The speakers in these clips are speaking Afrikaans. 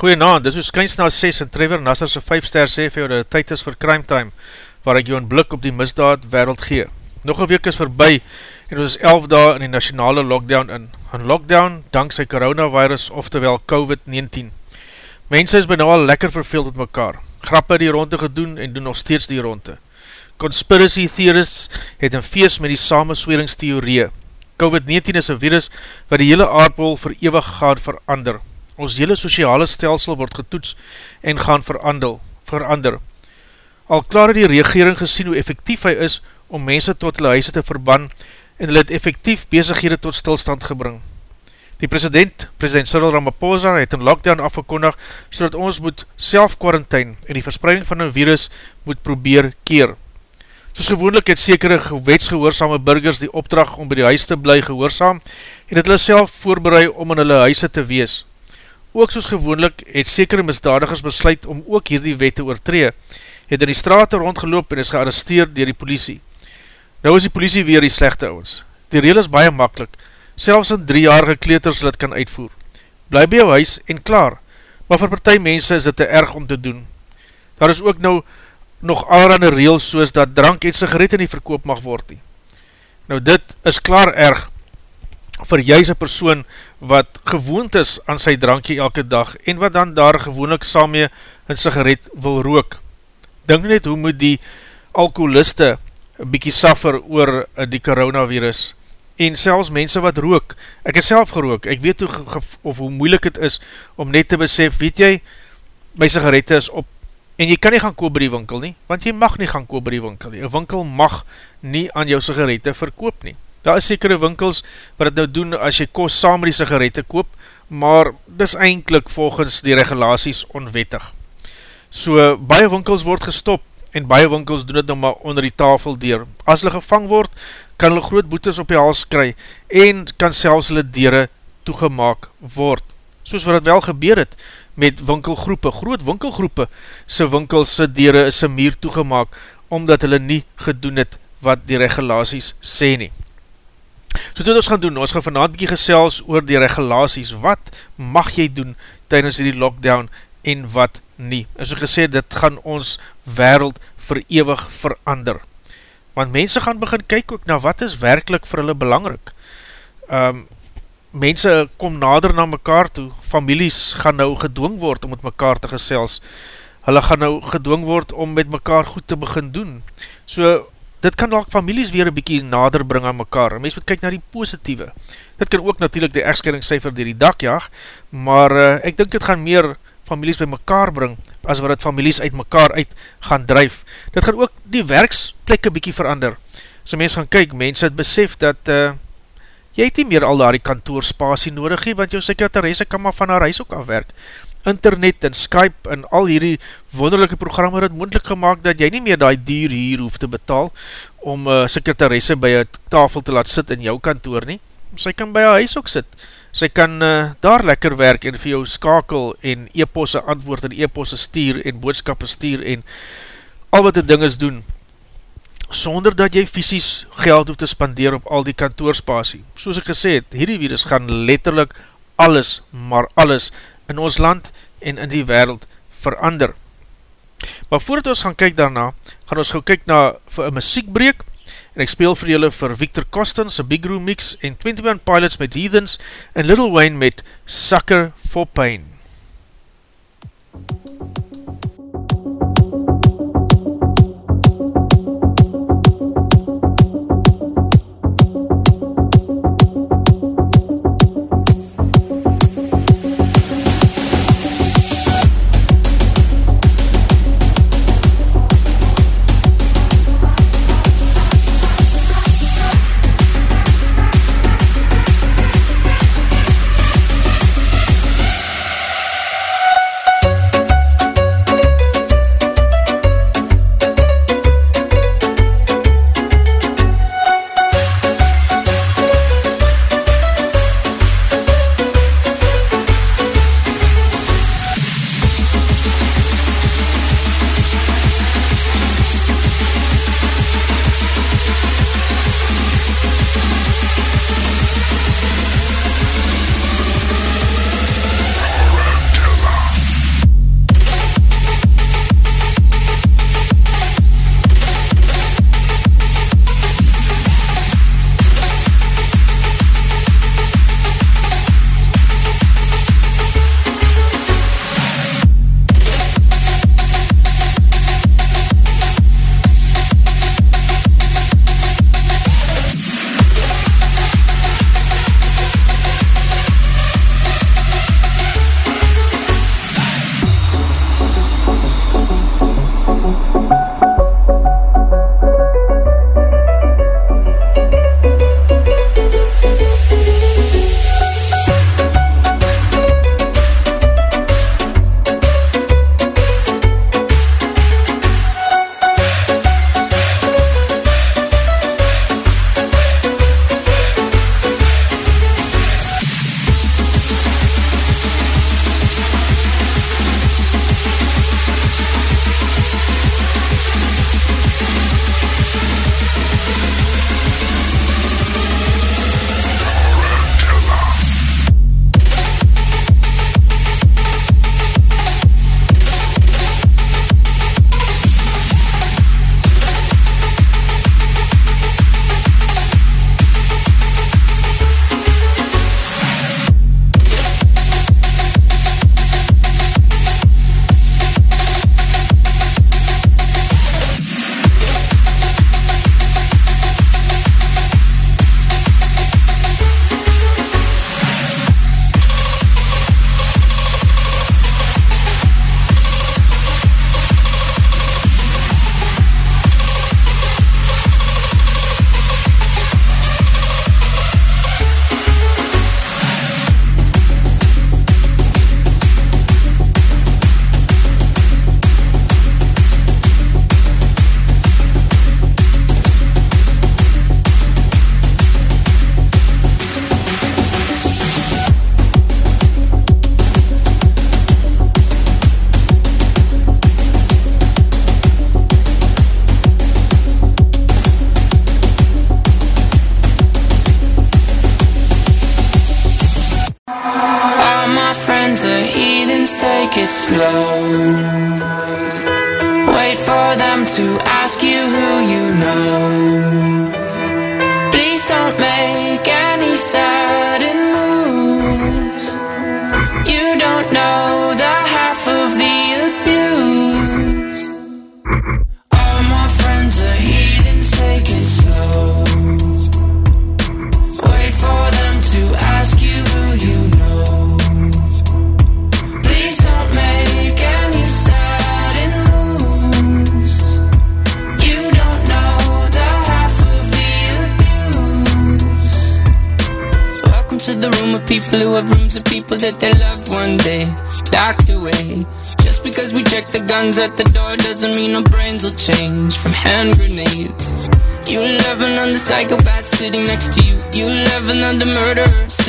Goeienaand, dis hoe skyns na 6 en Trevor Nasser sy 5 ster sê vir jou dat tyd is vir Crime Time, waar ek jou een blik op die misdaad wereld gee. Nog een week is voorbij en ons is 11 dae in die nationale lockdown in. Een lockdown dankzij coronavirus, oftewel COVID-19. Mense is by nou al lekker verveeld met mekaar. Grappe die ronde gedoen en doen nog steeds die ronde. Conspiracy theorists het een feest met die samensweringstheorie. COVID-19 is een virus wat die hele aardbol verewig gaan verander ons hele sociale stelsel word getoets en gaan verandel, verander. Al klaar het die regering gesien hoe effectief hy is om mense tot hulle huise te verban en hulle het effectief bezighede tot stilstand gebring. Die president, president Cyril Ramaphosa, het een lockdown afgekondig so dat ons moet self-quarantine en die verspreiding van een virus moet probeer keer. Soos gewoonlik het sekere wetsgehoorzame burgers die opdracht om by die huis te bly gehoorzaam en het hulle self voorbereid om in hulle huise te wees. Ook soos gewoonlik het sekere misdadigers besluit om ook hierdie wet te oortree, het in die straat rondgeloop en is gearresteerd dier die politie. Nou is die politie weer die slechte ouwens. Die reel is baie makkelijk, selfs in driejarige kleeters het kan uitvoer. Bly by jou huis en klaar, maar vir partij mense is dit te erg om te doen. Daar is ook nou nog allerhande reels soos dat drank en sigaret in die verkoop mag word nie. Nou dit is klaar erg, vir juist een persoon wat gewoond is aan sy drankje elke dag en wat dan daar gewoonlik saam mee een sigaret wil rook. Dink net hoe moet die alkoholiste bykie suffer oor eh, die coronavirus en selfs mense wat rook. Ek het self gerook, ek weet hoe, of hoe moeilik het is om net te besef, weet jy, my sigarette is op en jy kan nie gaan koop by die winkel nie, want jy mag nie gaan koop by die winkel nie. Een winkel mag nie aan jou sigarette verkoop nie. Daar is sekere winkels wat het nou doen as jy kost saam met die sigarette koop, maar dis eindelijk volgens die regulaties onwettig. So, baie winkels word gestop en baie winkels doen het nou maar onder die tafel deur. As hulle gevang word, kan hulle groot boetes op die hals kry en kan selfs hulle dere toegemaak word. Soos wat het wel gebeur het met winkelgroepe, groot winkelgroepe, sy winkelse dere is sy meer toegemaak, omdat hulle nie gedoen het wat die regulaties sê nie. So wat ons gaan doen, ons gaan vanavond bykie gesels oor die regulaties, wat mag jy doen tydens die lockdown en wat nie. En so gesê, dit gaan ons wereld verewig verander. Want mense gaan begin kyk ook na wat is werkelijk vir hulle belangrik. Um, mense kom nader na mekaar toe, families gaan nou gedwong word om met mekaar te gesels, hulle gaan nou gedwong word om met mekaar goed te begin doen. So, dit kan ook families weer een bykie nader bring aan mekaar, en mens moet kyk na die positieve. Dit kan ook natuurlijk die echtscheringscijfer dier die dak jaag, maar uh, ek dink dit gaan meer families by mekaar bring, as wat het families uit mekaar uit gaan drijf. Dit gaan ook die werksplekke bykie verander. So mens gaan kyk, mens het besef dat uh, jy het nie meer al daar die kantoorspasie nodig hee, want jou sekretaresse kan maar van haar huis ook afwerk internet en Skype en al hierdie wonderlijke programme het moendlik gemaakt dat jy nie meer die dier hier hoef te betaal om uh, sekretaresse by een tafel te laat sit in jou kantoor nie. Sy kan by haar huis ook sit. Sy kan uh, daar lekker werk en vir jou skakel en e-posse antwoord en e-posse stuur en boodskappe stuur en al wat die dinges doen sonder dat jy fysisk geld hoef te spandeer op al die kantoorspasie. Soos ek gesê het, hierdie virus gaan letterlik alles, maar alles in ons land en in die wereld verander. Maar voordat ons gaan kyk daarna, gaan ons gaan kyk na vir een muziekbreek, en ek speel vir julle vir Victor Costens, a Big Room Mix, en 21 Pilots met Heathens, en Little Wayne met Sucker for Pain. heathens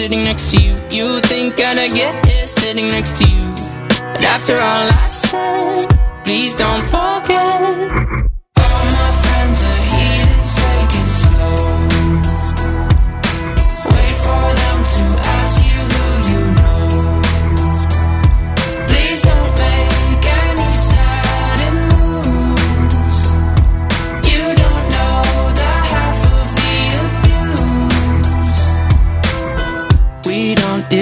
sitting next to you. You think I'd get here sitting next to you. But after all I've said, please don't forget.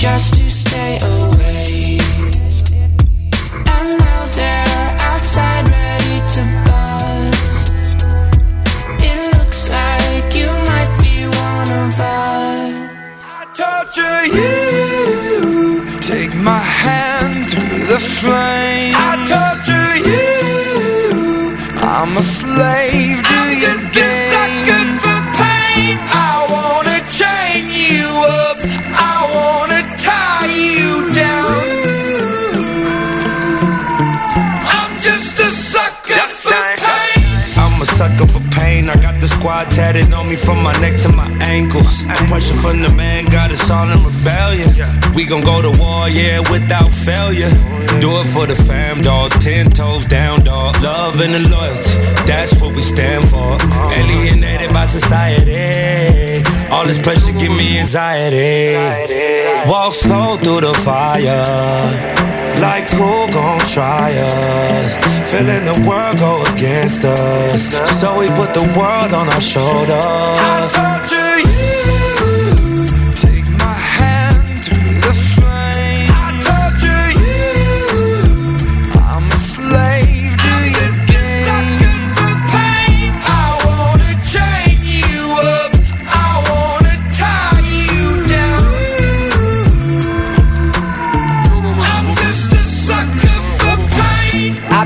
Just to stay away. And now they're outside ready to bust. It looks like you might be one of us. I torture you. Take my hand through the flame. Squad tatted on me from my neck to my ankles. The pressure from the man got us all in rebellion. We gon' go to war, yeah, without failure. Do it for the fam, dog. Ten toes down, dog. Love and the loyalty, that's what we stand for. Alienated by society. All this pressure give me anxiety. Walk slow through the fire. Like who gon' try us? Feeling the world go against us. So we put the world on our shoulders.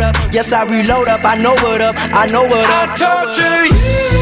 up. Yes, I reload up, I know what up, I know what I up. torture you.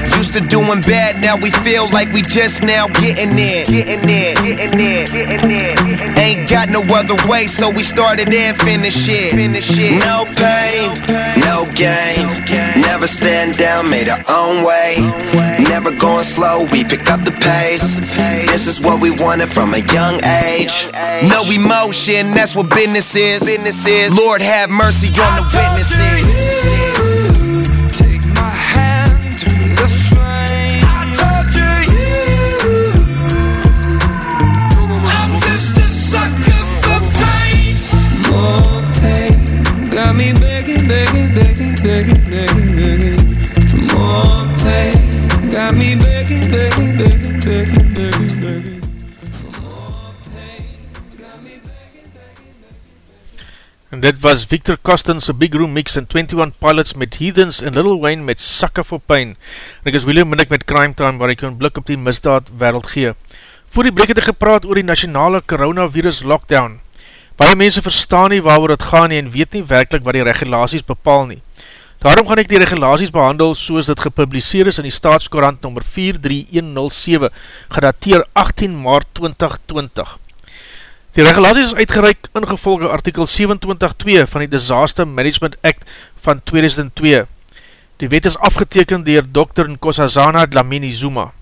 Used to doing bad, now we feel like we just now getting there. Getting there, getting there, getting there. Ain't got no other way, so we started and finished it. No pain, no gain. Never stand down, made our own way. Never going slow, we pick up the pace. This is what we wanted from a young age. No emotion, that's what business is. Lord have mercy on the witnesses. Me begging, begging, begging, begging, begging, begging for more pain. Got me begging, begging, begging, begging, begging, begging. En dit was Victor Costens' Big Room Mix en 21 Pilots met Heathens en Little Wayne met Sucker for Pain. En ek is William Minnick met Crime Time waar ek jou een blik op die misdaad wereld gee. Voor die breek het ek gepraat oor die nationale coronavirus lockdown. Baie mense verstaan nie waar het gaan nie en weet nie werkelijk wat die regulaties bepaal nie. Daarom gaan ek die regulaties behandel soos dit gepubliseer is in die staatskorant nummer 43107, gedateer 18 maart 2020. Die regulaties is uitgereik ingevolge artikel 27.2 van die Disaster Management Act van 2002. Die wet is afgeteken dier Dr. Nkosazana Dlamini Zuma.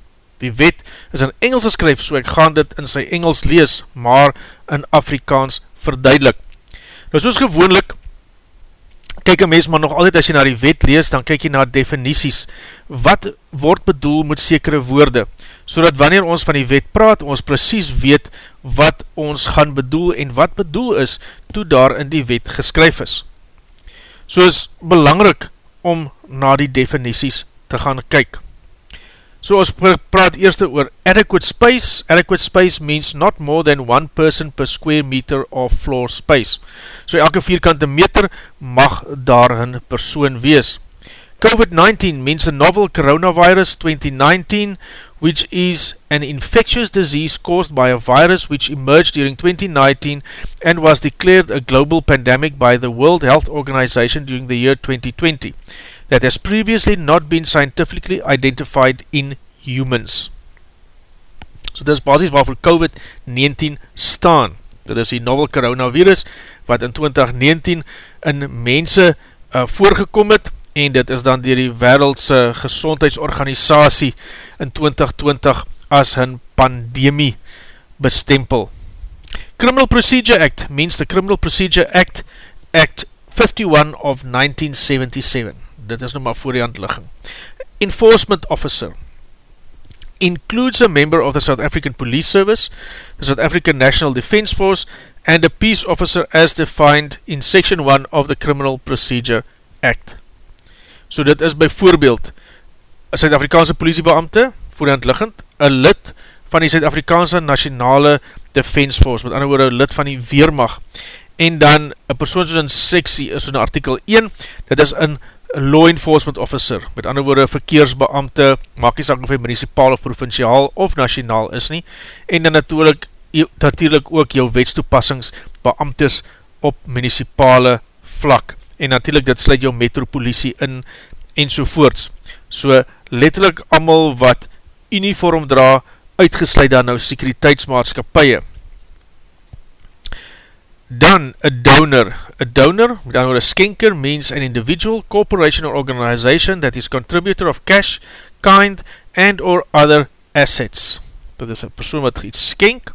Die wet is in Engels geskryf, so ek gaan dit in sy Engels lees, maar in Afrikaans verduidelik. Nou soos gewoonlik, kyk een mens maar nog altyd as jy na die wet lees, dan kyk jy na definities. Wat word bedoel met sekere woorde? So dat wanneer ons van die wet praat, ons precies weet wat ons gaan bedoel en wat bedoel is, toe daar in die wet geskryf is. So is belangrik om na die definities te gaan kyk. So ons praat eerst oor adequate space. Adequate space means not more than one person per square meter of floor space. So elke vierkante meter mag daar een persoon wees. COVID-19 means a novel coronavirus 2019 which is an infectious disease caused by a virus which emerged during 2019 and was declared a global pandemic by the World Health Organization during the year 2020 that has previously not been scientifically identified in humans. So dit is basis waarvoor COVID-19 staan. Dit is die novel coronavirus wat in 2019 in mense uh, voorgekom het en dit is dan dier die wereldse gezondheidsorganisatie in 2020 as hun pandemie bestempel. Criminal Procedure Act means the Criminal Procedure Act Act 51 of 1977. Dit is nou maar voor die handligging. Enforcement Officer includes a member of the South African Police Service, the South African National Defence Force, and a peace officer as defined in Section 1 of the Criminal Procedure Act. So dit is bijvoorbeeld een Suid-Afrikaanse politiebeamte, voorhand liggend, een lid van die Suid-Afrikaanse Nationale Defence Force, met ander woorde, een lid van die Weermacht, en dan een persoon soos in seksie is in artikel 1, dit is een law enforcement officer, met ander woorde verkeersbeamte, maak nie sak of hy municipal of provinciaal of nationaal is nie, en dan natuurlijk, natuurlijk ook jou wetstoepassingsbeamtes op municipale vlak, en natuurlijk dit sluit jou metropolitie in, en sovoorts. So letterlijk amal wat uniform dra, uitgesluit dan nou sekuriteitsmaatskapie. Dan, a donor. A donor, dan oor a skenker, means an individual, corporation or organization that is contributor of cash, kind, and or other assets. Dat is a persoon wat iets skenk.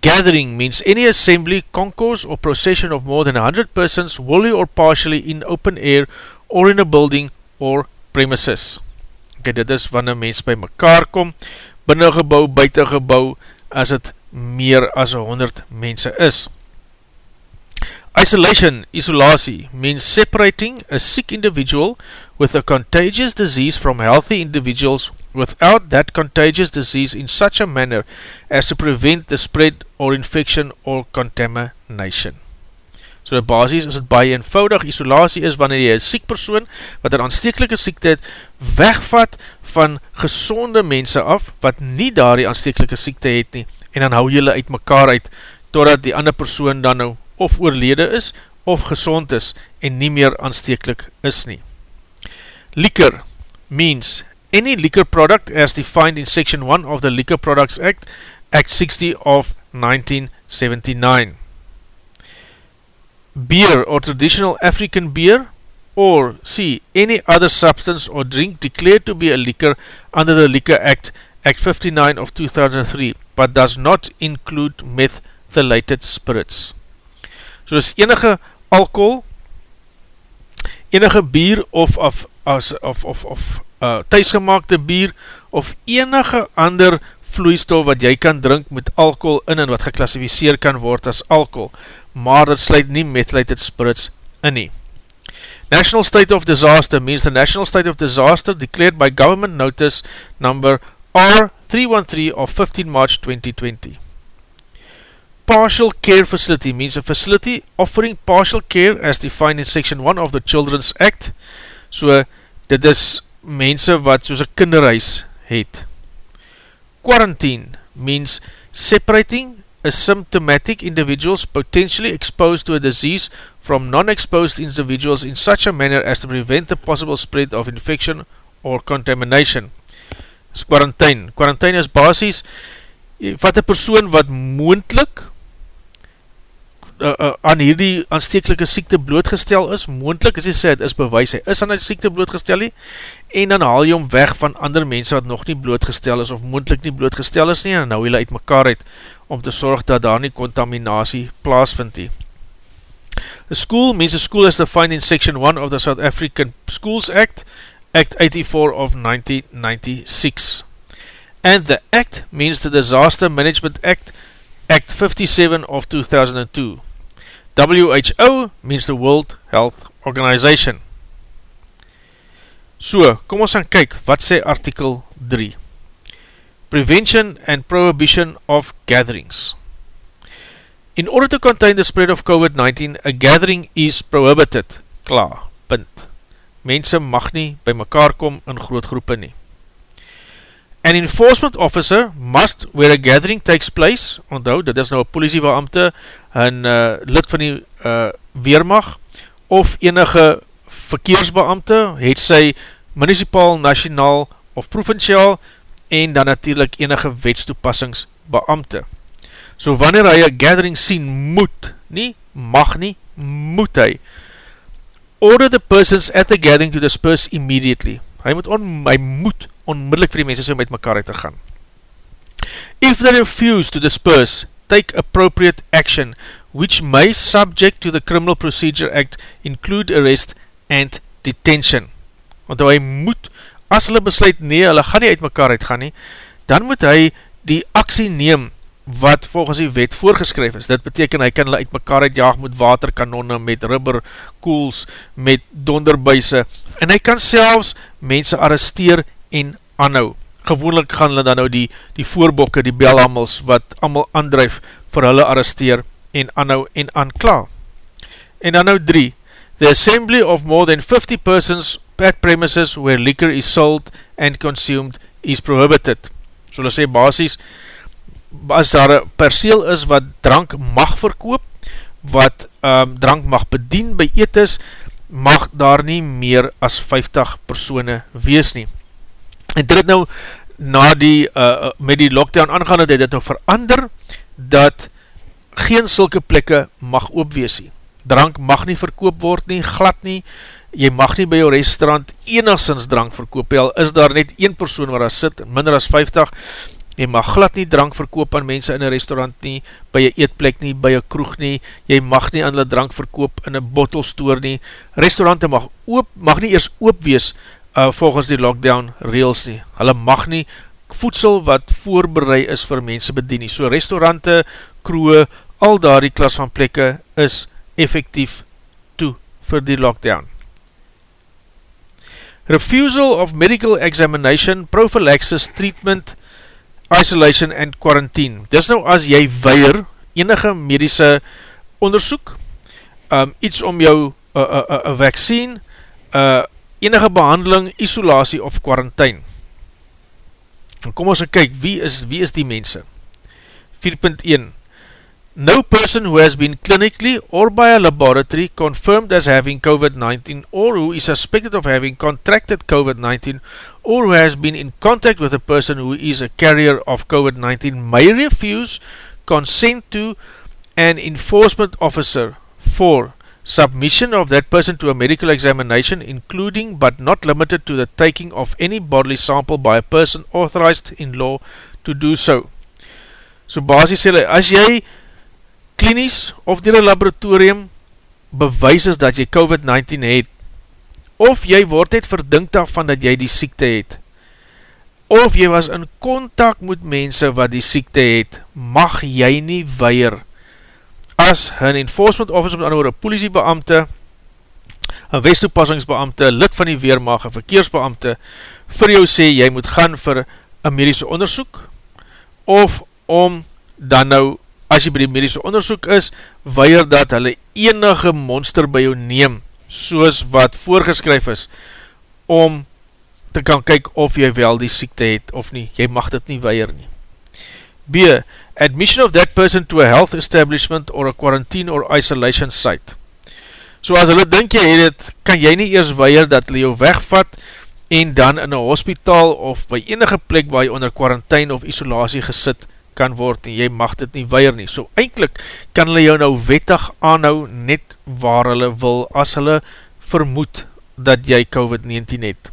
Gathering means any assembly, concourse or procession of more than 100 persons, wholly or partially in open air or in a building or premises. Ok, dit is wanneer mens by mekaar kom, binnen gebouw, buiten gebouw, as het meer as 100 mense is. Isolation, isolatie, means separating a sick individual with a contagious disease from healthy individuals without that contagious disease in such a manner as to prevent the spread or infection or contamination. So die basis is het baie eenvoudig, isolatie is wanneer jy een siek persoon wat een aanstekelike siekte het, wegvat van gezonde mense af, wat nie daar die aanstekelike siekte het nie, en dan hou jylle uit mekaar uit, totdat die ander persoon dan nou of oorlede is, of gezond is, en nie meer aanstekelijk is nie. Liquor means any liquor product as defined in section 1 of the Liquor Products Act, Act 60 of 1979. Beer or traditional African beer, or C. Any other substance or drink declared to be a liquor under the Liquor Act, Act 59 of 2003, but does not include methylated spirits. So is enige alcohol, enige bier of, of, of, of, of, of uh, thuisgemaakte bier of enige ander vloeistof wat jy kan drink met alcohol in en wat geklassificeer kan word as alcohol, maar dit sluit nie methylated spirits in nie. National State of Disaster means the National State of Disaster declared by Government Notice number R313 of 15 March 2020. Partial Care Facility means a facility offering partial care as defined in Section 1 of the Children's Act. So, dit is mense wat soos een kinderhuis het. Quarantine means separating asymptomatic individuals potentially exposed to a disease from non-exposed individuals in such a manner as to prevent the possible spread of infection or contamination. Is quarantine. Quarantine is basis, wat een persoon wat moendlik uh, uh, aan hierdie aanstekelike siekte blootgestel is, moendlik is hy sê, het is bewys, hy is aan die siekte blootgestel nie, en dan haal jy hom weg van ander mense wat nog nie blootgestel is, of moendlik nie blootgestel is nie, en nou hy uit mekaar uit, om te sorg dat daar nie contaminatie plaasvind nie. A school means a school as defined in section 1 of the South African Schools Act, Act 84 of 1996. And the Act means the Disaster Management Act, Act 57 of 2002. WHO means the World Health Organization. So, kom ons gaan kyk, wat sê artikel 3? Prevention and Prohibition of Gatherings. In order to contain the spread of COVID-19, a gathering is prohibited. Klaar, punt. Mense mag nie by mekaar kom in groot groepe nie. An enforcement officer must, where a gathering takes place, onthou, dit is nou een politiebeamte, een uh, lid van die uh, Weermacht, of enige verkeersbeamte, het sy municipal, nationaal of provinciaal, en dan natuurlijk enige wetstoepassingsbeamte. So wanneer hy een gathering sien, moet, nie, mag nie, moet hy, order the persons at the gathering to disperse immediately. Hy moet, on, hy moet onmiddellik vir die mense so met mekaar uit te gaan. If they refuse to disperse, take appropriate action, which may subject to the Criminal Procedure Act include arrest and detention. Want hy moet, as hulle besluit nee, hulle gaan nie uit mekaar uit gaan nie, dan moet hy die aksie neem wat volgens die wet voorgeskryf is. Dit beteken hy kan hulle uit mekaar uitjaag met waterkanonne, met rubber koels, met donderbuise, en hy kan selfs mense arresteer en anhou. Gewoonlik gaan hulle dan nou die, die voorbokke, die belhammels, wat allemaal aandrijf vir hulle arresteer en anhou en aankla. En dan nou 3. The assembly of more than 50 persons at premises where liquor is sold and consumed is prohibited. So hulle sê basis, as daar een perseel is wat drank mag verkoop, wat um, drank mag bedien by eetes, mag daar nie meer as 50 persone wees nie. En dit het nou na die, uh, met die lockdown aangaan, het dit nou verander, dat geen sulke plekke mag oopweesie. Drank mag nie verkoop word nie, glad nie, jy mag nie by jou restaurant enigszins drank verkoop, al is daar net een persoon waar daar sit, minder as 50, jy mag glad nie drank verkoop aan mense in een restaurant nie, by jy eetplek nie, by jy kroeg nie, jy mag nie aan hulle drank verkoop in een bottelstoor nie, restaurante mag, oop, mag nie eers oop wees, uh, volgens die lockdown reels nie. Hulle mag nie voedsel wat voorbereid is vir mense bedien nie. So restaurante, kroe, al daar die klas van plekke is effectief toe vir die lockdown. Refusal of medical examination, prophylaxis, treatment, isolation and quarantine. Dis nou as jy weier enige medische onderzoek, um, iets om jou uh, uh, uh, uh, vaccine, uh, enige behandeling, isolatie of quarantine. Kom ons kyk, wie is, wie is die mense? 4.1 No person who has been clinically or by a laboratory confirmed as having COVID-19 or who is suspected of having contracted COVID-19 or who has been in contact with a person who is a carrier of COVID-19 may refuse consent to an enforcement officer for submission of that person to a medical examination including but not limited to the taking of any bodily sample by a person authorized in law to do so. So basis sê, as jy klinies of dier een laboratorium bewys is dat jy COVID-19 het, of jy word het verdink daarvan dat jy die siekte het, of jy was in contact met mense wat die siekte het, mag jy nie weier as een enforcement officer, met ander woord, een politiebeamte, een westtoepassingsbeamte, lid van die weermacht, een verkeersbeamte, vir jou sê, jy moet gaan vir een medische onderzoek, of om dan nou as jy by die medische onderzoek is, weier dat hulle enige monster by jou neem, soos wat voorgeskryf is, om te kan kyk of jy wel die siekte het of nie. Jy mag dit nie weier nie. B. Admission of that person to a health establishment or a quarantine or isolation site. So as hulle dink jy het het, kan jy nie eers weier dat hulle jou wegvat en dan in een hospitaal of by enige plek waar jy onder quarantine of isolatie gesit kan word en jy mag dit nie weier nie. So eindelijk kan hulle jou nou wettig aanhou net waar hulle wil as hulle vermoed dat jy COVID-19 het.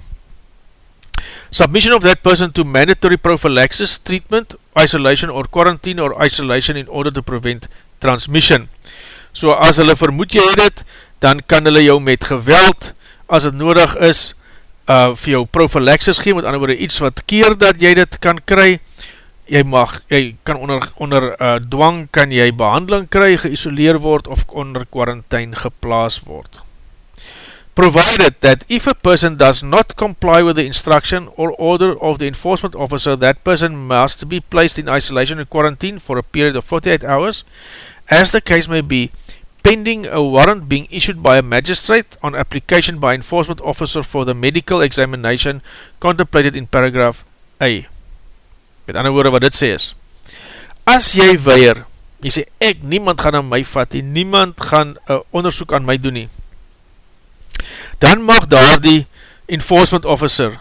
Submission of that person to mandatory prophylaxis, treatment, isolation or quarantine or isolation in order to prevent transmission. So as hulle vermoed jy het, dan kan hulle jou met geweld, as het nodig is, uh, vir jou prophylaxis gee, met ander woorde iets wat keer dat jy dit kan kry, jy mag, jy kan onder, onder uh, dwang kan jy behandeling kry, geïsoleer word of onder quarantine geplaas word. Provided that if a person does not comply with the instruction or order of the enforcement officer, that person must be placed in isolation and quarantine for a period of 48 hours, as the case may be, pending a warrant being issued by a magistrate on application by enforcement officer for the medical examination contemplated in paragraph A. Met ander woorde wat dit sê is, as jy weier, jy sê ek, niemand gaan aan my vat, en niemand gaan een onderzoek aan my doen nie, dan mag daar die enforcement officer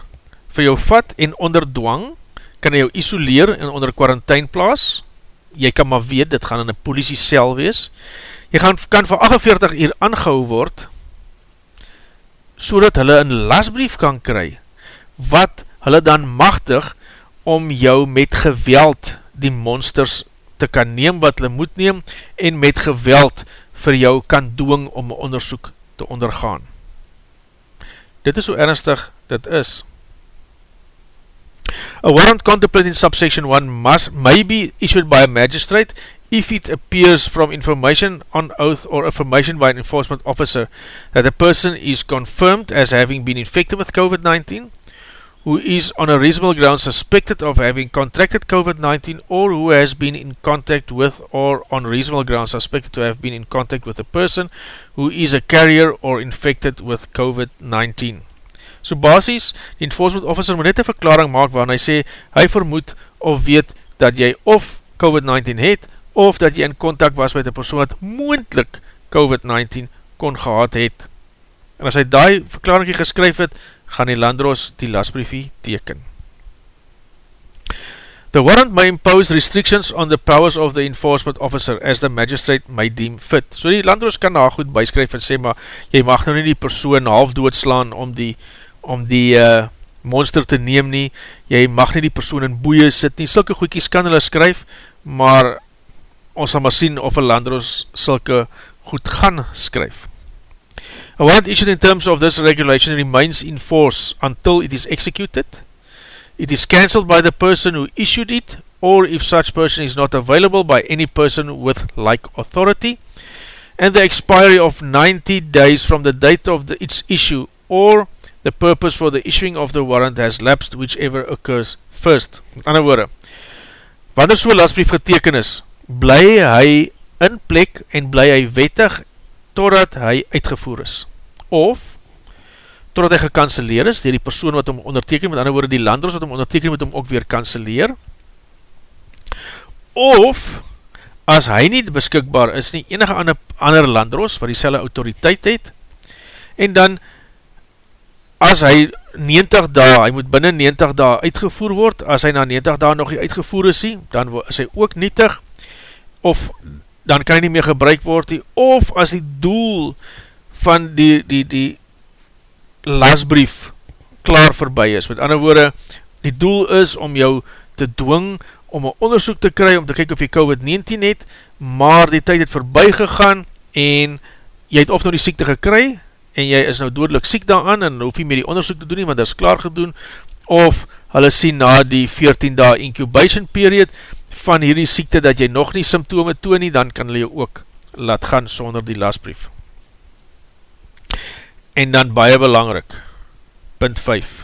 vir jou vat en onder dwang, kan hy jou isoleer en onder quarantine plaas, jy kan maar weet, dit gaan in een politie cel wees, jy gaan, kan vir 48 uur aangehou word, so dat hulle een lasbrief kan kry, wat hulle dan machtig, om jou met geweld die monsters te kan neem wat hulle moet neem en met geweld vir jou kan doong om onderzoek te ondergaan. Dit is hoe ernstig dit is. A warrant contemplating subsection 1 must, may be issued by a magistrate if it appears from information on oath or information by an enforcement officer that a person is confirmed as having been infected with COVID-19 who is on a reasonable ground suspected of having contracted COVID-19 or who has been in contact with or on reasonable ground suspected to have been in contact with a person who is a carrier or infected with COVID-19. So basis, die enforcement officer moet net een verklaring maak waarin hy sê, hy vermoed of weet dat jy of COVID-19 het of dat jy in contact was met een persoon wat moendlik COVID-19 kon gehad het. En as hy die verklaring geskryf het, gaan die landroos die lasbriefie teken. The warrant may impose restrictions on the powers of the enforcement officer as the magistrate may deem fit. So die landroos kan daar goed byskryf en sê, maar jy mag nou nie die persoon half doodslaan om die, om die uh, monster te neem nie, jy mag nie die persoon in boeie sit nie, sulke goedkies kan hulle skryf, maar ons sal maar sien of een landroos sulke goed gaan skryf. A warrant issued in terms of this regulation remains in force until it is executed. It is cancelled by the person who issued it or if such person is not available by any person with like authority and the expiry of 90 days from the date of the, its issue or the purpose for the issuing of the warrant has lapsed whichever occurs first. Met ander woorde, wanneer so lastbrief geteken is, bly hy in plek en bly hy wettig totdat hy uitgevoer is. Of, totdat hy gekanceleer is, dier die persoon wat hom onderteken, met ander woorde die landers wat hom onderteken, moet hom ook weer kanceleer. Of, as hy nie beskikbaar is nie, enige ander, ander landros, wat die selle autoriteit het, en dan, as hy 90 dae, hy moet binnen 90 dae uitgevoer word, as hy na 90 dae nog nie uitgevoer is nie, dan is hy ook nietig, of dan kan hy nie meer gebruik word nie, of as die doel van die, die, die lasbrief klaar voorbij is, met ander woorde, die doel is om jou te dwing, om een onderzoek te kry, om te kyk of jy COVID-19 het, maar die tyd het voorbij gegaan, en jy het of nou die siekte gekry, en jy is nou doodlik siek daaraan en hoef jy met die onderzoek te doen nie, want dat is klaar gedoen, of hulle sien na die 14 dae incubation period van hierdie siekte dat jy nog nie symptome toon nie, dan kan hulle jou ook laat gaan sonder die lasbrief. En dan baie belangrik, punt 5.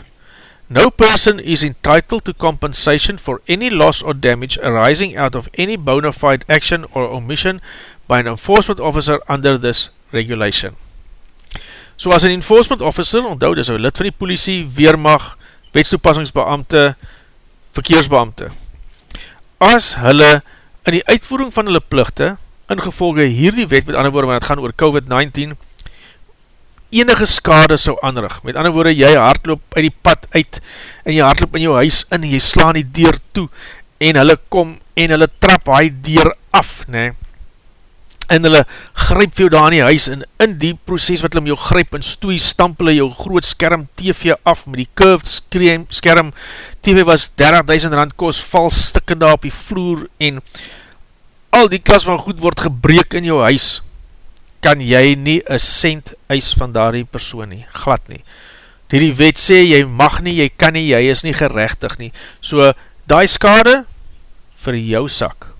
No person is entitled to compensation for any loss or damage arising out of any bona fide action or omission by an enforcement officer under this regulation. So as een enforcement officer, onthou, dis een lid van die politie, weermag, wetstoepassingsbeamte, verkeersbeamte. As hulle in die uitvoering van hulle plichte, ingevolge hierdie wet, met ander woorde, want het gaan oor COVID-19, enige skade sou aanrig. Met ander woorde, jy hardloop uit die pad uit, en jy hardloop in jou huis in, en jy slaan die deur toe, en hulle kom, en hulle trap hy deur af, nee, en hulle gryp vir jou daar in die huis, en in die proces wat hulle jou gryp, en stoei, stamp hulle jou groot skerm TV af, met die curved skerm, skerm TV was 30.000 rand kost, val stikken daar op die vloer, en al die klas van goed word gebreek in jou huis, kan jy nie een cent eis van daar die persoon nie, glad nie. Die die wet sê, jy mag nie, jy kan nie, jy is nie gerechtig nie. So, die skade, vir jou sak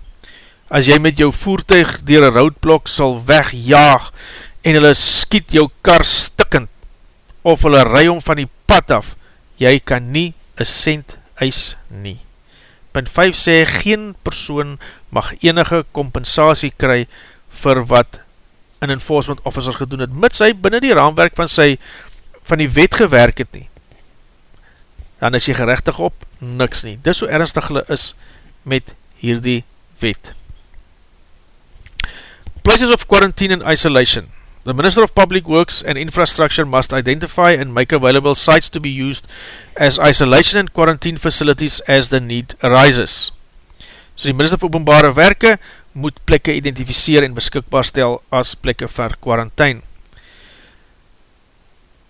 as jy met jou voertuig dier een roodblok sal wegjaag en hulle skiet jou kar stikkend of hulle rui om van die pad af, jy kan nie een cent eis nie. Punt 5 sê, geen persoon mag enige compensatie kry vir wat een enforcement officer gedoen het, met sy binnen die raamwerk van sy van die wet gewerk het nie. Dan is jy gerechtig op, niks nie. Dis so ernstig hulle is met hierdie wet. Places of quarantine and isolation. The Minister of Public Works and Infrastructure must identify and make available sites to be used as isolation and quarantine facilities as the need arises. So die Minister of Openbare Werke moet plekke identificeer en beskikbaar stel as plekke vir quarantine.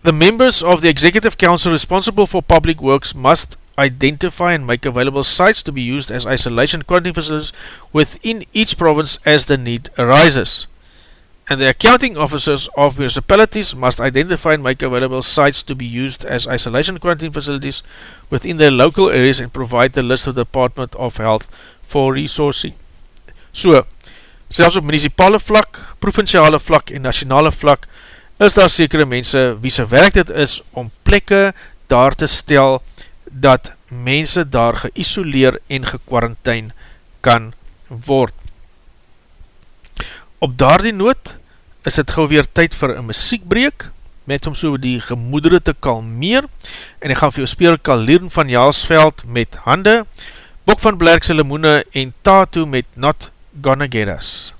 The members of the Executive Council responsible for public works must identify and make available sites to be used as isolation quarantine facilities within each province as the need arises. And the accounting officers of municipalities must identify and make available sites to be used as isolation quarantine facilities within their local areas and provide the list of the Department of Health for resourcing. So, selfs op municipale vlak, provinciale vlak en nationale vlak, is daar sekere mense wie sy werk dit is om plekke daar te stel dat mense daar geïsoleer en gekwarantijn kan word. Op daar die noot is het gauw weer tyd vir een muziekbreek met om so die gemoedere te kalmeer en ek gaan vir jou speel Kaleren van Jaalsveld met Hande, Bok van Blerkse Limoene en Tattoo met Not Gonna Get Us.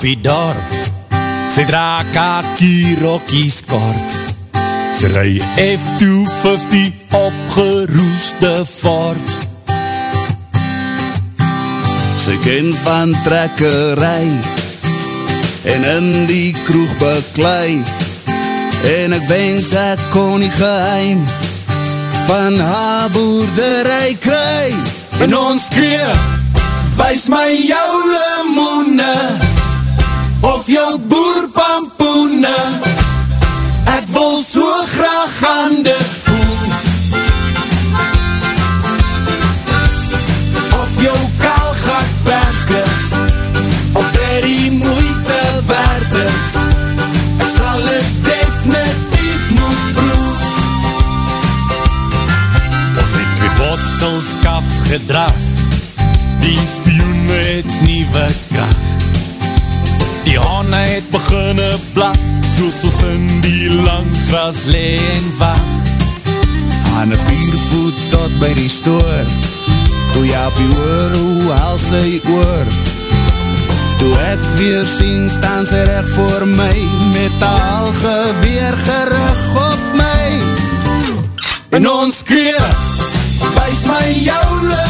op die dorp. Sy dra kakie rokkies kort. Sy rui F250 opgeroeste voort Sy ken van trekkerij En in die kroeg beklui En ek wens ek kon die geheim Van haar boerderij kry. En ons kreeg Wees my jou limoene of jou boerpampoene Ek wil so graag aan dit ons le en wacht Aan een viervoet tot by die stoor. Toe jy op die oor, hoe haal sy oor? Toe ek weer sien, staan sy reg voor my Met al geweer gerig op my. En ons kreeg, wees my jou lucht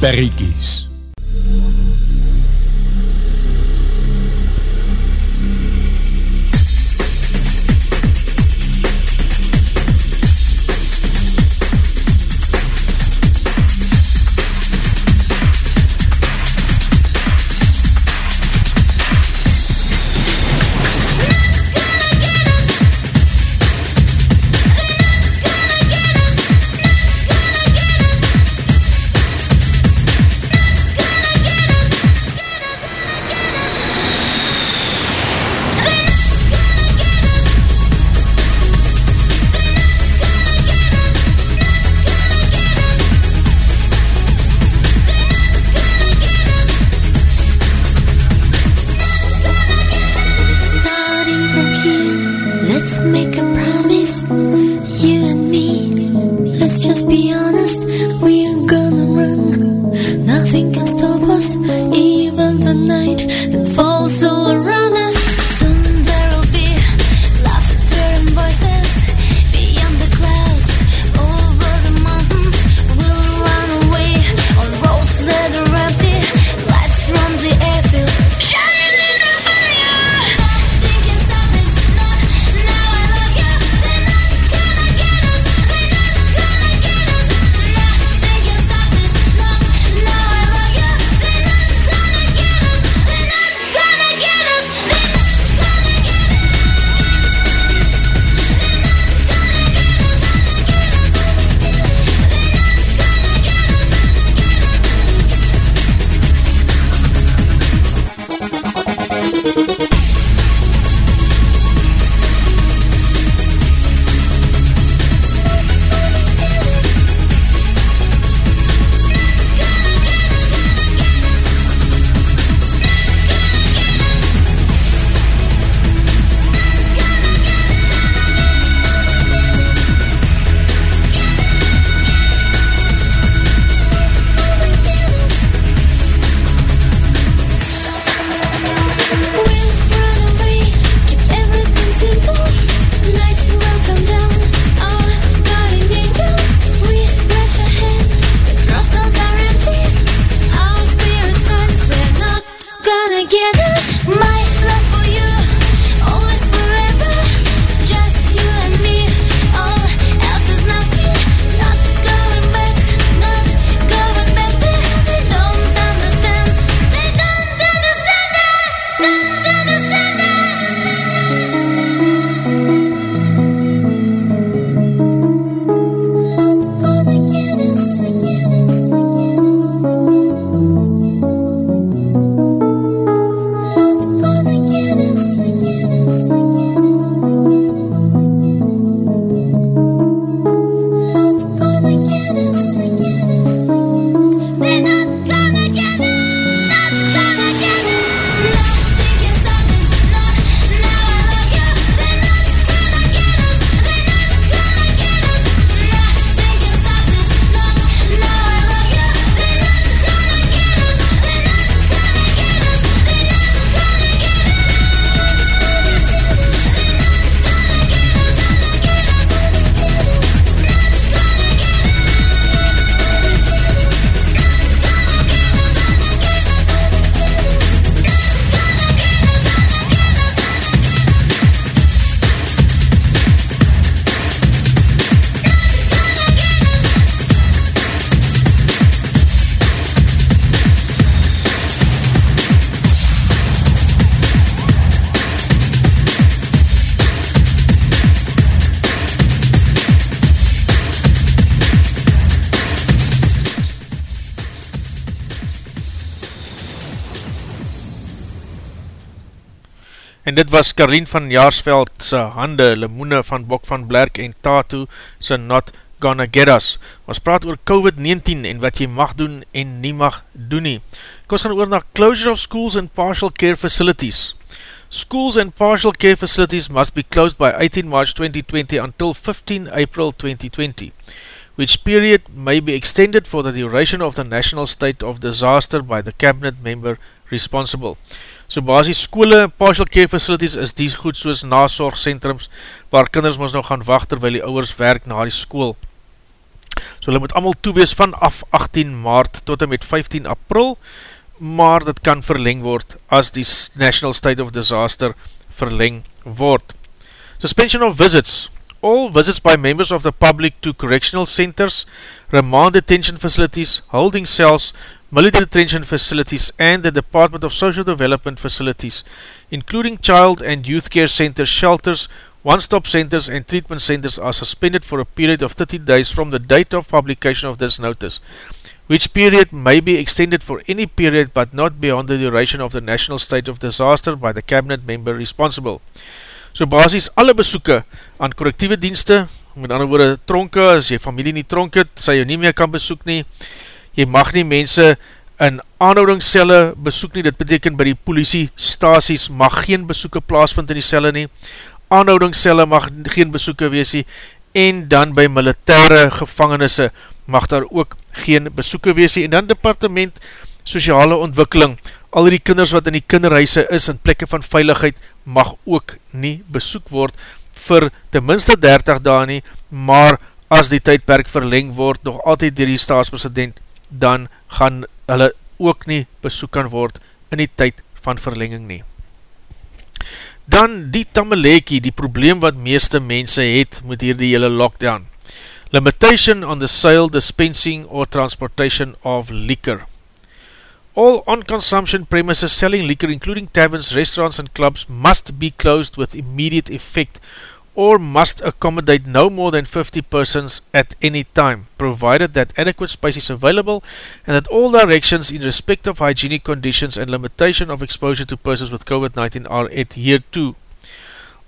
en dit was Karleen van Jaarsveld sy hande, Limoene van Bok van Blerk en Tatu sy Not Gonna Get Us. Ons praat oor COVID-19 en wat jy mag doen en nie mag doen nie. Ek ons gaan oor na Closure of Schools and Partial Care Facilities. Schools and partial care facilities must be closed by 18 March 2020 until 15 April 2020, which period may be extended for the duration of the national state of disaster by the cabinet member responsible. So basis skole, partial care facilities is die goed soos nazorgcentrums waar kinders ons nou gaan wacht terwyl die ouwers werk na die school. So hulle moet allemaal toewees vanaf 18 maart tot en met 15 april maar dit kan verleng word as die National State of Disaster verleng word. Suspension of visits. All visits by members of the public to correctional centers, remand detention facilities, holding cells, military detention facilities and the Department of Social Development facilities, including child and youth care centers, shelters, one-stop centers and treatment centers are suspended for a period of 30 days from the date of publication of this notice which period may be extended for any period but not beyond the duration of the national state of disaster by the cabinet member responsible. So basis alle besoeken aan correctieve dienste, met ander woorde tronke, as jy familie nie tronk het, sy jou nie meer kan besoek nie, jy mag nie mense in aanhoudingscelle besoek nie, dit beteken by die politie stasies mag geen besoeken plaasvind in die celle nie, aanhoudingscelle mag geen besoeken wees nie, en dan by militaire gevangenisse mag daar ook geen besoeken wees en dan departement sociale ontwikkeling, al die kinders wat in die kinderhuise is in plekke van veiligheid mag ook nie besoek word vir ten minste 30 dae nie, maar as die tydperk verleng word, nog altyd dier die staatspresident, dan gaan hulle ook nie besoek kan word in die tyd van verlenging nie. Dan die tammelekie, die probleem wat meeste mense het met hier die hele lockdown limitation on the sale, dispensing or transportation of liquor. All on-consumption premises selling liquor, including taverns, restaurants and clubs, must be closed with immediate effect or must accommodate no more than 50 persons at any time, provided that adequate space is available and that all directions in respect of hygienic conditions and limitation of exposure to persons with COVID-19 are adhered to.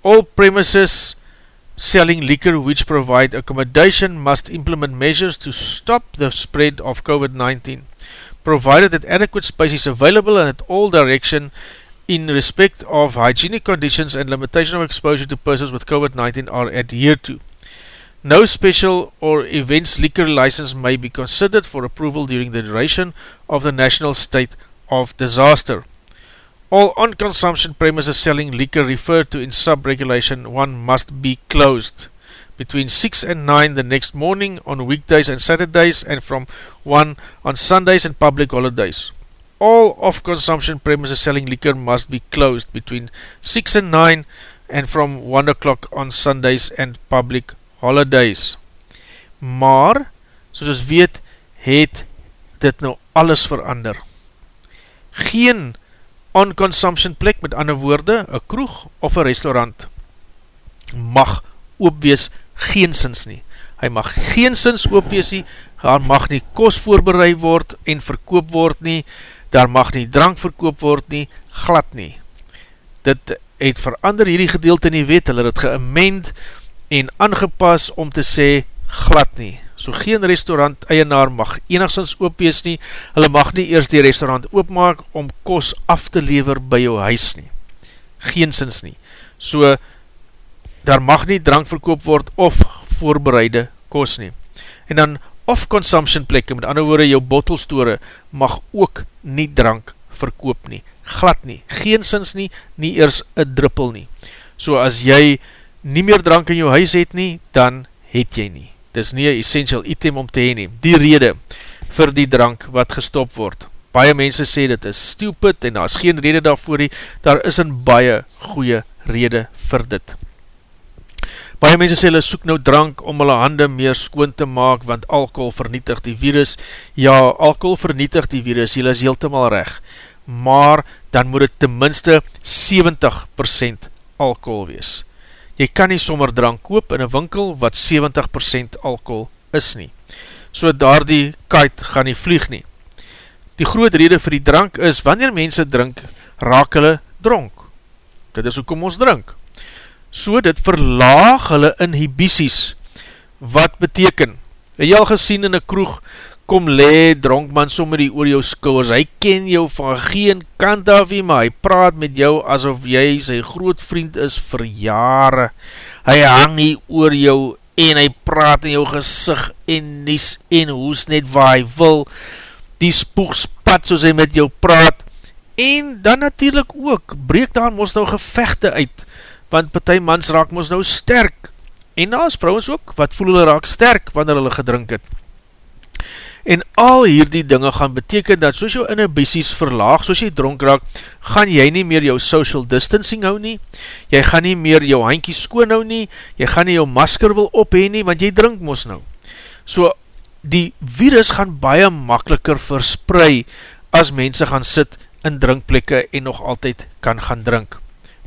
All premises selling liquor which provide accommodation must implement measures to stop the spread of COVID-19, provided that adequate space is available and that all direction in respect of hygienic conditions and limitation of exposure to persons with COVID-19 are adhered to. No special or events liquor license may be considered for approval during the duration of the national state of disaster. All on-consumption premises selling liquor referred to in sub-regulation 1 must be closed between 6 and 9 the next morning on weekdays and Saturdays and from 1 on Sundays and public holidays. All off-consumption premises selling liquor must be closed between 6 and 9 and from 1 o'clock on Sundays and public holidays. Maar, soos ons weet, het dit nou alles verander. Geen on-consumption plek, met ander woorde, een kroeg of een restaurant, mag oopwees geensins nie. Hy mag geensins oopwees nie, daar mag nie kos voorbereid word en verkoop word nie, daar mag nie drank verkoop word nie, glad nie. Dit het verander hierdie gedeelte in die wet, hulle het geamend en aangepas om te sê glad nie. So geen restaurant eienaar mag enigszins oopwees nie, hulle mag nie eers die restaurant oopmaak om kos af te lever by jou huis nie, geensins nie, so daar mag nie drank verkoop word of voorbereide kos nie, en dan off-consumption plekke, met ander woorde jou bottelstore, mag ook nie drank verkoop nie, glad nie, geensins nie, nie eers een druppel nie, so as jy nie meer drank in jou huis het nie, dan het jy nie. Dis nie een essential item om te heen die rede vir die drank wat gestop word. Baie mense sê dit is stupid en daar is geen rede daarvoor nie, daar is een baie goeie rede vir dit. Baie mense sê hulle soek nou drank om hulle hande meer skoon te maak, want alcohol vernietig die virus. Ja, alcohol vernietig die virus, jy is heeltemaal reg. Maar dan moet het tenminste 70% alcohol wees jy kan nie sommer drank koop in een winkel wat 70% alcohol is nie. So daar die kite gaan nie vlieg nie. Die groot rede vir die drank is, wanneer mense drink, raak hulle dronk. Dit is hoekom ons drink. So dit verlaag hulle inhibities, wat beteken, het jy al gesien in een kroeg, kom le, dronkman sommer die oor jou skouwers, hy ken jou van geen kant af nie, maar hy praat met jou asof jy sy groot vriend is vir jare, hy hang hier oor jou en hy praat in jou gezicht en nies en hoes net waar hy wil, die spoeg spat soos hy met jou praat, en dan natuurlijk ook, breek daar ons nou gevechte uit, want partij mans raak ons nou sterk, en daar is vrouwens ook, wat voel hulle raak sterk, wanneer hulle gedrink het, En al hierdie dinge gaan beteken dat soos jou inhibities verlaag, soos jy dronk raak, gaan jy nie meer jou social distancing hou nie, jy gaan nie meer jou handkie skoon hou nie, jy gaan nie jou masker wil opheen nie, want jy drink mos nou. So, die virus gaan baie makkeliker versprei as mense gaan sit in drinkplekke en nog altyd kan gaan drink.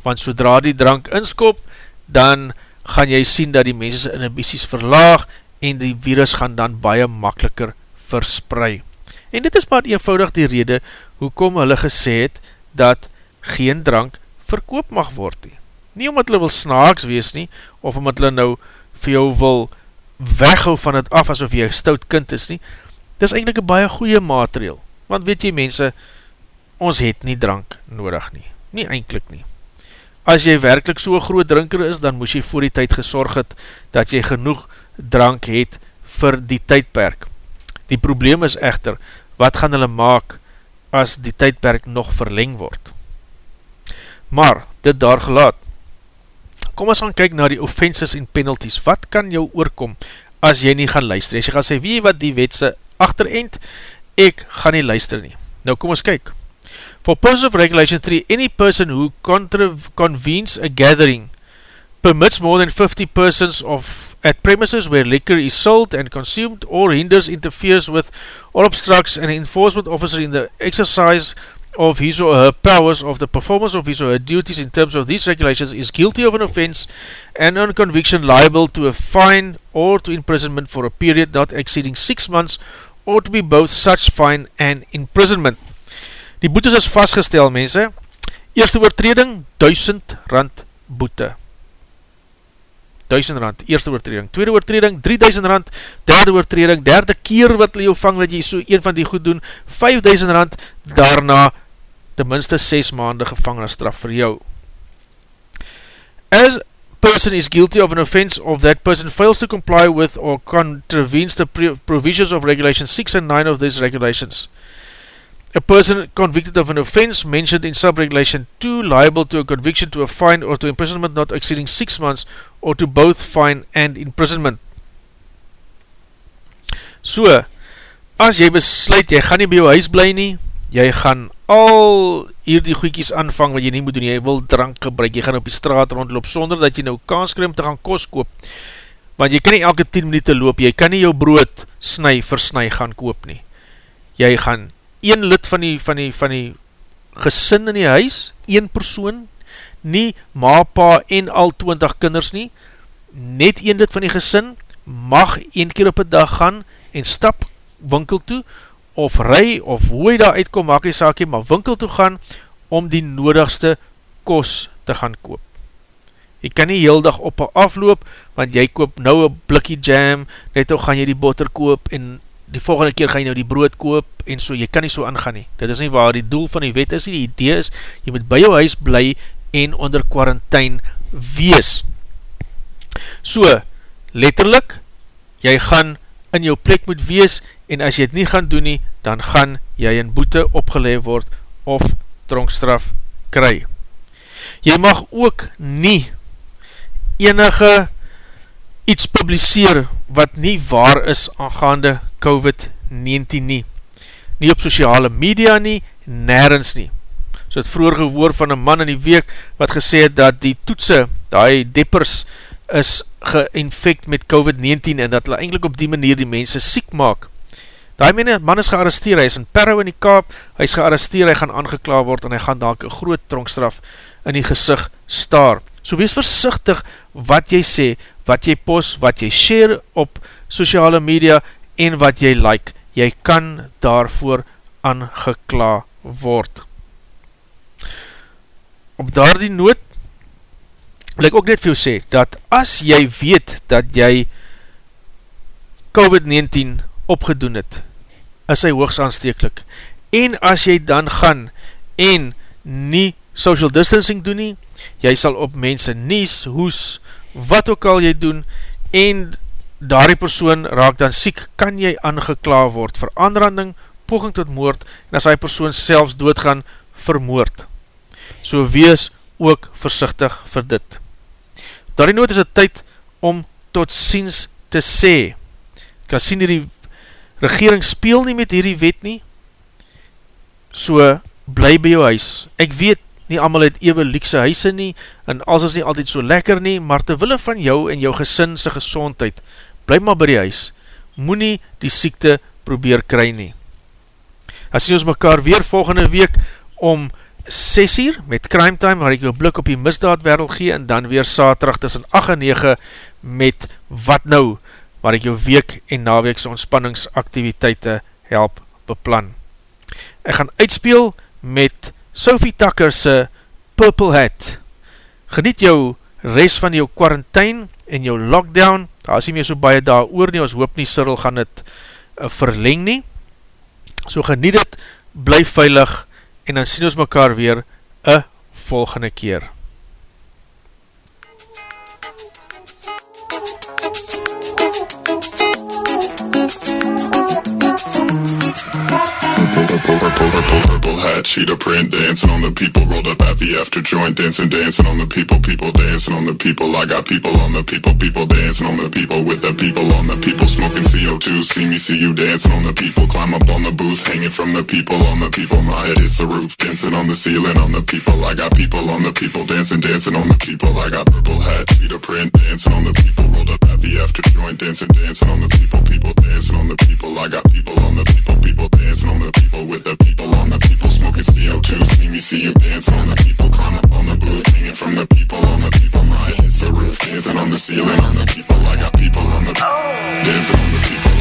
Want sodra die drank inskop, dan gaan jy sien dat die mense inhibities verlaag en die virus gaan dan baie makkeliker versprei. En dit is maar eenvoudig die rede hoekom hulle gesê het dat geen drank verkoop mag word nie. Nie omdat hulle wil snaaks wees nie, of omdat hulle nou vir jou wil weghou van het af asof jy stout kind is nie. Dit is eindelijk een baie goeie maatregel, want weet jy mense, ons het nie drank nodig nie, nie eindelijk nie. As jy werkelijk so'n groot drinker is, dan moes jy voor die tyd gesorg het, dat jy genoeg drank het vir die tydperk. Die probleem is echter, wat gaan hulle maak as die tydperk nog verleng word? Maar, dit daar gelaat. Kom ons gaan kyk na die offenses en penalties. Wat kan jou oorkom as jy nie gaan luister? As jy gaan sê, wie wat die wetse achterend, ek gaan nie luister nie. Nou kom ons kyk. For purpose of regulation 3, any person who convenes a gathering permits more than 50 persons of at premises where liquor is sold and consumed or hinders, interferes with or obstructs an enforcement officer in the exercise of his or her powers of the performance of his or her duties in terms of these regulations is guilty of an offence and on conviction liable to a fine or to imprisonment for a period not exceeding six months or to be both such fine and imprisonment. Die boetes is vastgestel, mense. Eerste oortreding, 1000 rand boete. 1000 rand, eerste oortreding, tweede oortreding, 3000 rand, derde oortreding, derde keer wat jy vang dat jy so een van die goed doen, 5000 rand, daarna ten minste 6 maande gevangenisstraf vir jou. As person is guilty of an offense of that person fails to comply with or contravenes the provisions of regulation 6 and 9 of these regulations, a person convicted of an offence mentioned in subregulation 2 liable to a conviction to a fine or to imprisonment not exceeding 6 months or to both fine and imprisonment. So, as jy besluit, jy gaan nie by jou huis bly nie, jy gaan al hierdie goeikies aanvang wat jy nie moet doen, jy wil drank gebruik, jy gaan op die straat rondloop, sonder dat jy nou kans kry om te gaan kos koop, want jy kan nie elke 10 minuut loop, jy kan nie jou brood snu versnu gaan koop nie. Jy gaan een lid van die, van die, van die gesin in die huis, een persoon, nie ma, pa en al 20 kinders nie, net een lid van die gesin, mag een keer op een dag gaan en stap winkel toe, of ry, of hoe hy daar uitkom, maak die saakje, maar winkel toe gaan, om die nodigste kos te gaan koop. Jy kan nie heel dag op en afloop, want jy koop nou een blikkie jam, net ook gaan jy die botter koop, en die volgende keer gaan jy nou die brood koop, en so, jy kan nie so aangaan nie. Dit is nie waar die doel van die wet is, die idee is, jy moet by jou huis bly, en onder quarantijn wees. So, letterlik, jy gaan in jou plek moet wees, en as jy het nie gaan doen nie, dan gaan jy in boete opgeleef word, of tronkstraf kry. Jy mag ook nie enige iets publiseer wat nie waar is aangaande COVID-19 nie. Nie op sociale media nie, nergens nie. So het vroeger gehoor van een man in die week wat gesê het dat die toetse, die deppers, is geinfect met COVID-19 en dat hulle eindelijk op die manier die mense siek maak. Die man is gearresteer, hy is in Perro in die Kaap, hy is gearresteer, hy gaan aangekla word en hy gaan daar een groot tronkstraf in die gezicht staar. So wees versichtig wat jy sê, wat jy post, wat jy share op sociale media en wat jy like. Jy kan daarvoor aangekla word. Op daar die noot wil ek ook net vir jou sê, dat as jy weet dat jy COVID-19 opgedoen het, is hy hoogst aansteeklik. En as jy dan gaan en nie social distancing doen nie, jy sal op mense nies, hoes, wat ook al jy doen, en daar die persoon raak dan siek, kan jy aangekla word vir aanranding, poging tot moord, en as hy persoon selfs doodgaan, vermoord. So wees ook versichtig vir dit. Daar die nood is het tyd om tot ziens te sê. Ek kan sien die regering speel nie met hierdie wet nie, so bly by jou huis. Ek weet nie allemaal het ewe luxe huise nie, en als is nie altyd so lekker nie, maar terwille van jou en jou gesin sy gezondheid, bly maar by die huis. Moe nie die siekte probeer kry nie. As jy ons mekaar weer volgende week om 6 uur met Crime Time, waar ek jou blik op die misdaad wereld gee, en dan weer saterdag tussen 8 en 9 met Wat Nou, waar ek jou week en naweekse ontspanningsaktiviteite help beplan. Ek gaan uitspeel met Sophie Takkerse Purple Hat. Geniet jou rest van jou quarantine en jou lockdown, daar is nie meer so baie daar oor nie, ons hoop nie Cyril gaan het uh, verleng nie. So geniet het, bly veilig en dan sien ons mekaar weer een volgende keer. Purple, purple, purple, purple hat, cheetah print, dancing on the people, rolled up at the after joint, dancing, dancing on the people, people dancing on the people. I got people on the people, people dancing on the people, with the people on the people, smoking CO2. See me, see you dancing on the people, climb up on the booth, hanging from the people on the people. My head is the roof, dancing on the ceiling on the people. I got people on the people, dancing, dancing on the people. I got purple hat, cheetah print, dancing on the people, rolled up at the after joint, dancing, dancing on the people, people dancing on the people. I got people on the people, people dancing on the people, with the people on the people, smoking CO2. See me, see you dance on the people, climb up on the booth, hanging from the people on the people. My hits the roof, dancing on the ceiling on the people. I got people on the dancing on the people,